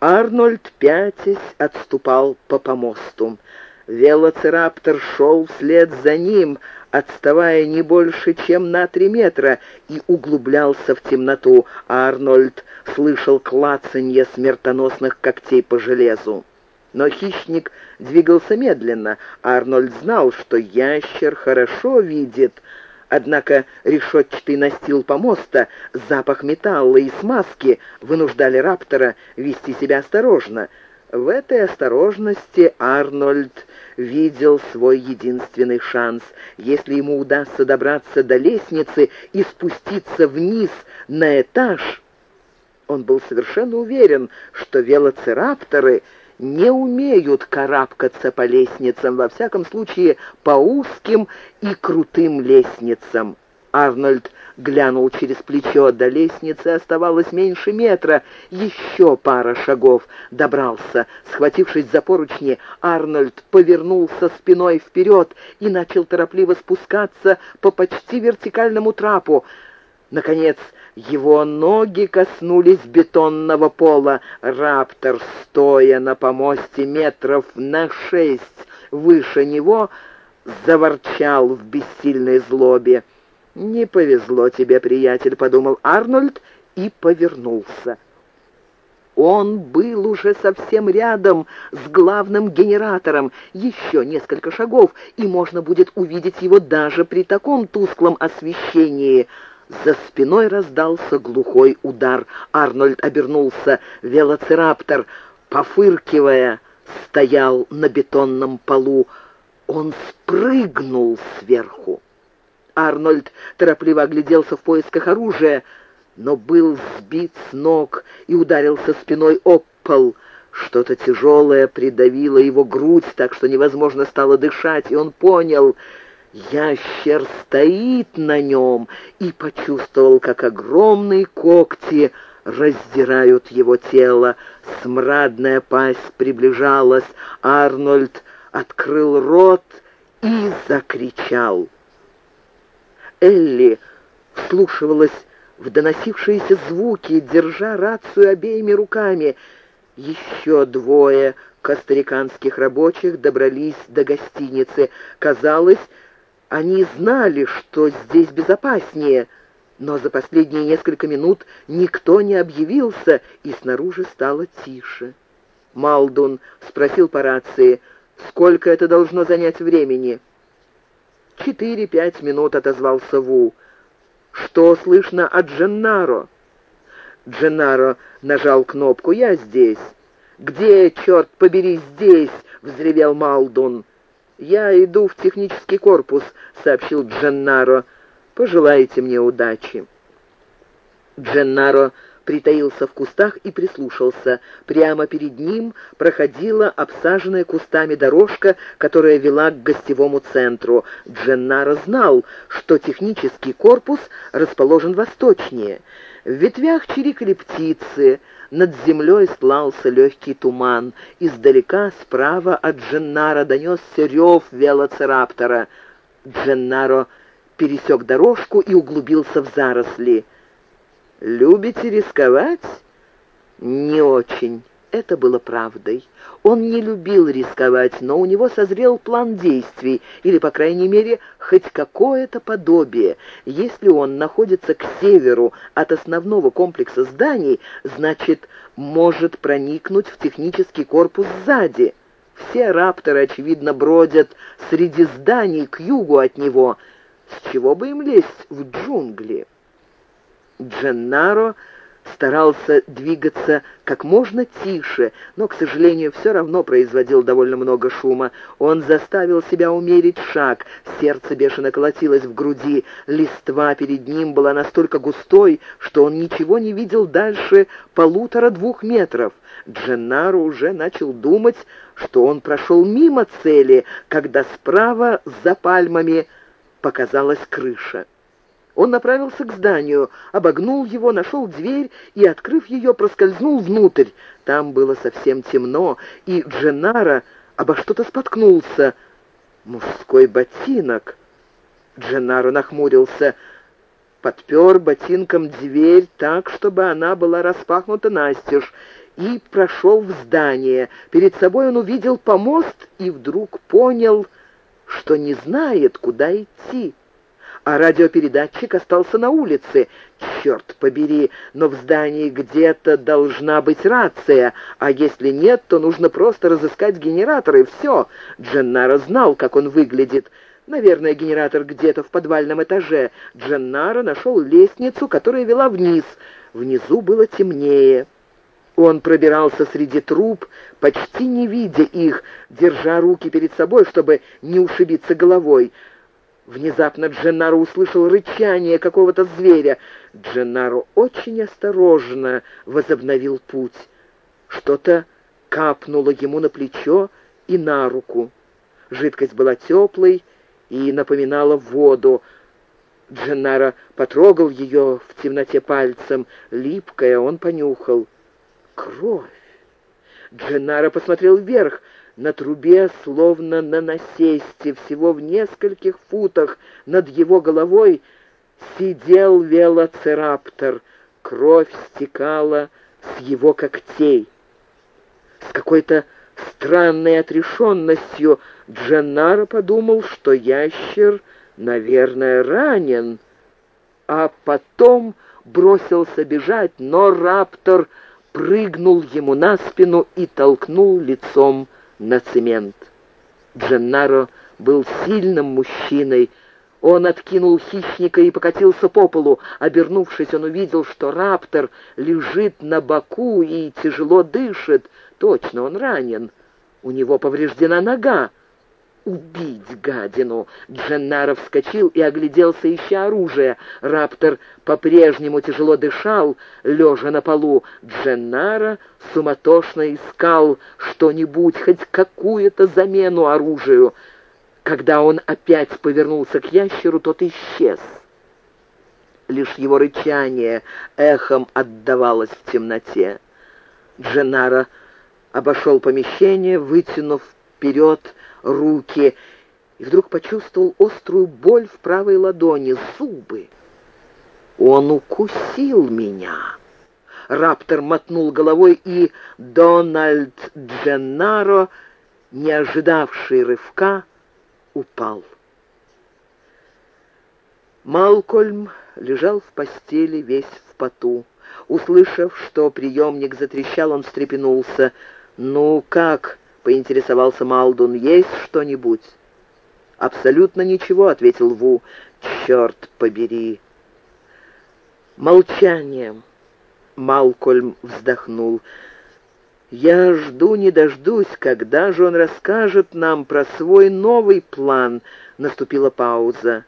Арнольд, пятясь, отступал по помосту. Велоцираптор шел вслед за ним, отставая не больше, чем на три метра, и углублялся в темноту. Арнольд слышал клацанье смертоносных когтей по железу. Но хищник двигался медленно. Арнольд знал, что ящер хорошо видит, однако решетчатый настил помоста, запах металла и смазки вынуждали раптора вести себя осторожно. В этой осторожности Арнольд видел свой единственный шанс. Если ему удастся добраться до лестницы и спуститься вниз на этаж, он был совершенно уверен, что велоцирапторы — не умеют карабкаться по лестницам, во всяком случае по узким и крутым лестницам. Арнольд глянул через плечо. До лестницы оставалось меньше метра. Еще пара шагов. Добрался. Схватившись за поручни, Арнольд повернулся спиной вперед и начал торопливо спускаться по почти вертикальному трапу. Наконец, его ноги коснулись бетонного пола. Раптор, стоя на помосте метров на шесть выше него, заворчал в бессильной злобе. «Не повезло тебе, приятель», — подумал Арнольд и повернулся. Он был уже совсем рядом с главным генератором. Еще несколько шагов, и можно будет увидеть его даже при таком тусклом освещении — за спиной раздался глухой удар. Арнольд обернулся. Велоцираптор, пофыркивая, стоял на бетонном полу. Он спрыгнул сверху. Арнольд торопливо огляделся в поисках оружия, но был сбит с ног и ударился спиной об пол. Что-то тяжелое придавило его грудь, так что невозможно стало дышать, и он понял — Ящер стоит на нем и почувствовал, как огромные когти раздирают его тело. Смрадная пасть приближалась. Арнольд открыл рот и закричал. Элли вслушивалась в доносившиеся звуки, держа рацию обеими руками. Еще двое костариканских рабочих добрались до гостиницы. Казалось, они знали, что здесь безопаснее, но за последние несколько минут никто не объявился, и снаружи стало тише. Малдун спросил по рации, сколько это должно занять времени. «Четыре-пять минут», — отозвался Ву. «Что слышно от Дженнаро?» Дженнаро нажал кнопку «Я здесь». «Где, черт побери, здесь?» — взревел Малдун. «Я иду в технический корпус», — сообщил Дженнаро. «Пожелайте мне удачи». Дженнаро притаился в кустах и прислушался. Прямо перед ним проходила обсаженная кустами дорожка, которая вела к гостевому центру. Дженнаро знал, что технический корпус расположен восточнее. В ветвях чирикали птицы, над землей сплался легкий туман. Издалека, справа от Дженнара, донесся рев велоцираптора. Дженнаро пересек дорожку и углубился в заросли. «Любите рисковать?» «Не очень». Это было правдой. Он не любил рисковать, но у него созрел план действий, или, по крайней мере, хоть какое-то подобие. Если он находится к северу от основного комплекса зданий, значит, может проникнуть в технический корпус сзади. Все рапторы, очевидно, бродят среди зданий к югу от него. С чего бы им лезть в джунгли? Дженнаро старался двигаться как можно тише, но, к сожалению, все равно производил довольно много шума. Он заставил себя умерить шаг, сердце бешено колотилось в груди, листва перед ним была настолько густой, что он ничего не видел дальше полутора-двух метров. Дженнаро уже начал думать, что он прошел мимо цели, когда справа за пальмами показалась крыша. Он направился к зданию, обогнул его, нашел дверь и, открыв ее, проскользнул внутрь. Там было совсем темно, и Дженара обо что-то споткнулся. «Мужской ботинок!» Дженаро нахмурился, подпер ботинком дверь так, чтобы она была распахнута настежь, и прошел в здание. Перед собой он увидел помост и вдруг понял, что не знает, куда идти. А радиопередатчик остался на улице. Черт побери, но в здании где-то должна быть рация, а если нет, то нужно просто разыскать генератор, и все. Дженнаро знал, как он выглядит. Наверное, генератор где-то в подвальном этаже. Дженнаро нашел лестницу, которая вела вниз. Внизу было темнее. Он пробирался среди труб, почти не видя их, держа руки перед собой, чтобы не ушибиться головой. Внезапно Дженнаро услышал рычание какого-то зверя. Дженнаро очень осторожно возобновил путь. Что-то капнуло ему на плечо и на руку. Жидкость была теплой и напоминала воду. Дженнаро потрогал ее в темноте пальцем. Липкая он понюхал кровь. Дженаро посмотрел вверх. На трубе, словно на насесте, всего в нескольких футах над его головой сидел велоцираптор. Кровь стекала с его когтей. С какой-то странной отрешенностью Дженаро подумал, что ящер, наверное, ранен, а потом бросился бежать, но раптор прыгнул ему на спину и толкнул лицом на цемент. Дженнаро был сильным мужчиной. Он откинул хищника и покатился по полу. Обернувшись, он увидел, что раптор лежит на боку и тяжело дышит. Точно, он ранен. У него повреждена нога убить гадину!» Дженнаро вскочил и огляделся, ища оружие. Раптор по-прежнему тяжело дышал, лежа на полу. Дженнаро суматошно искал что-нибудь, хоть какую-то замену оружию. Когда он опять повернулся к ящеру, тот исчез. Лишь его рычание эхом отдавалось в темноте. Дженнаро обошел помещение, вытянув вперед руки и вдруг почувствовал острую боль в правой ладони, зубы. Он укусил меня. Раптор мотнул головой, и Дональд Дженнаро, не ожидавший рывка, упал. Малкольм лежал в постели весь в поту. Услышав, что приемник затрещал, он встрепенулся. «Ну как?» Поинтересовался Малдун. «Есть что-нибудь?» «Абсолютно ничего», — ответил Ву. «Черт побери!» Молчание. Малкольм вздохнул. «Я жду не дождусь, когда же он расскажет нам про свой новый план?» Наступила пауза.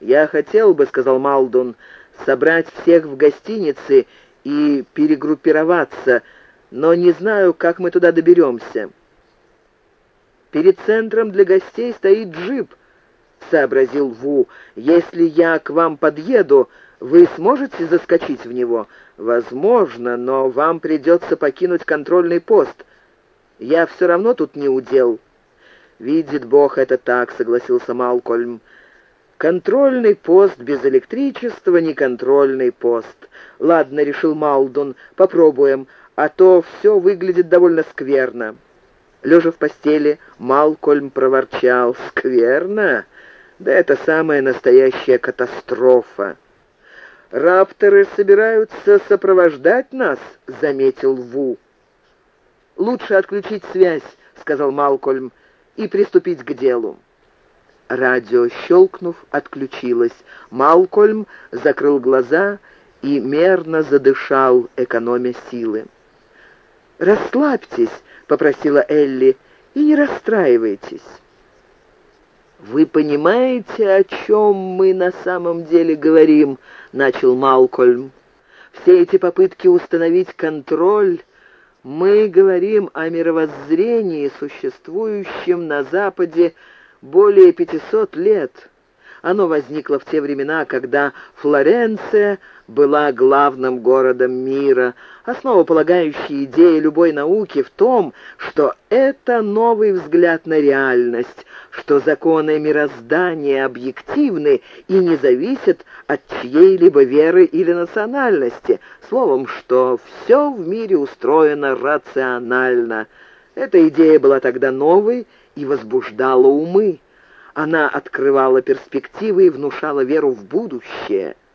«Я хотел бы, — сказал Малдун, — собрать всех в гостинице и перегруппироваться, — но не знаю, как мы туда доберемся». «Перед центром для гостей стоит джип», — сообразил Ву. «Если я к вам подъеду, вы сможете заскочить в него?» «Возможно, но вам придется покинуть контрольный пост. Я все равно тут не удел». «Видит Бог, это так», — согласился Малкольм. «Контрольный пост без электричества, не контрольный пост». «Ладно», — решил Малдун, — «попробуем а то все выглядит довольно скверно». Лежа в постели, Малкольм проворчал. «Скверно? Да это самая настоящая катастрофа». «Рапторы собираются сопровождать нас», — заметил Ву. «Лучше отключить связь», — сказал Малкольм, — «и приступить к делу». Радио, щелкнув, отключилось. Малкольм закрыл глаза и мерно задышал, экономя силы. «Расслабьтесь», — попросила Элли, — «и не расстраивайтесь». «Вы понимаете, о чем мы на самом деле говорим?» — начал Малкольм. «Все эти попытки установить контроль...» Мы говорим о мировоззрении, существующем на Западе более 500 лет. Оно возникло в те времена, когда Флоренция была главным городом мира. Основополагающая идея любой науки в том, что это новый взгляд на реальность, что законы мироздания объективны и не зависят от чьей-либо веры или национальности. Словом, что все в мире устроено рационально. Эта идея была тогда новой и возбуждала умы. Она открывала перспективы и внушала веру в будущее –